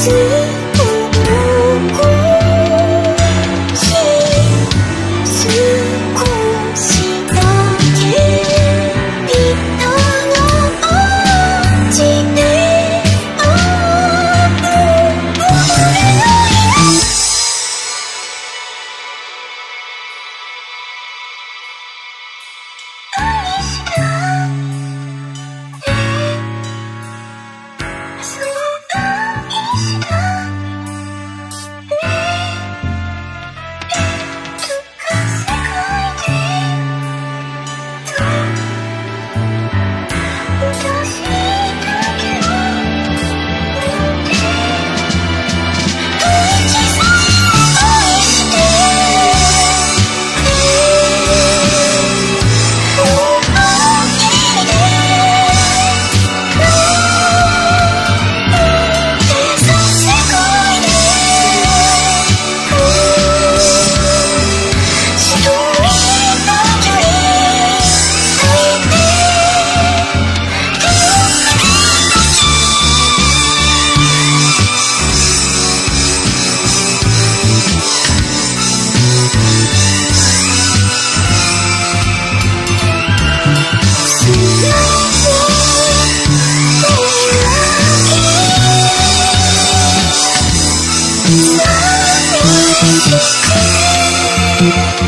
to Thank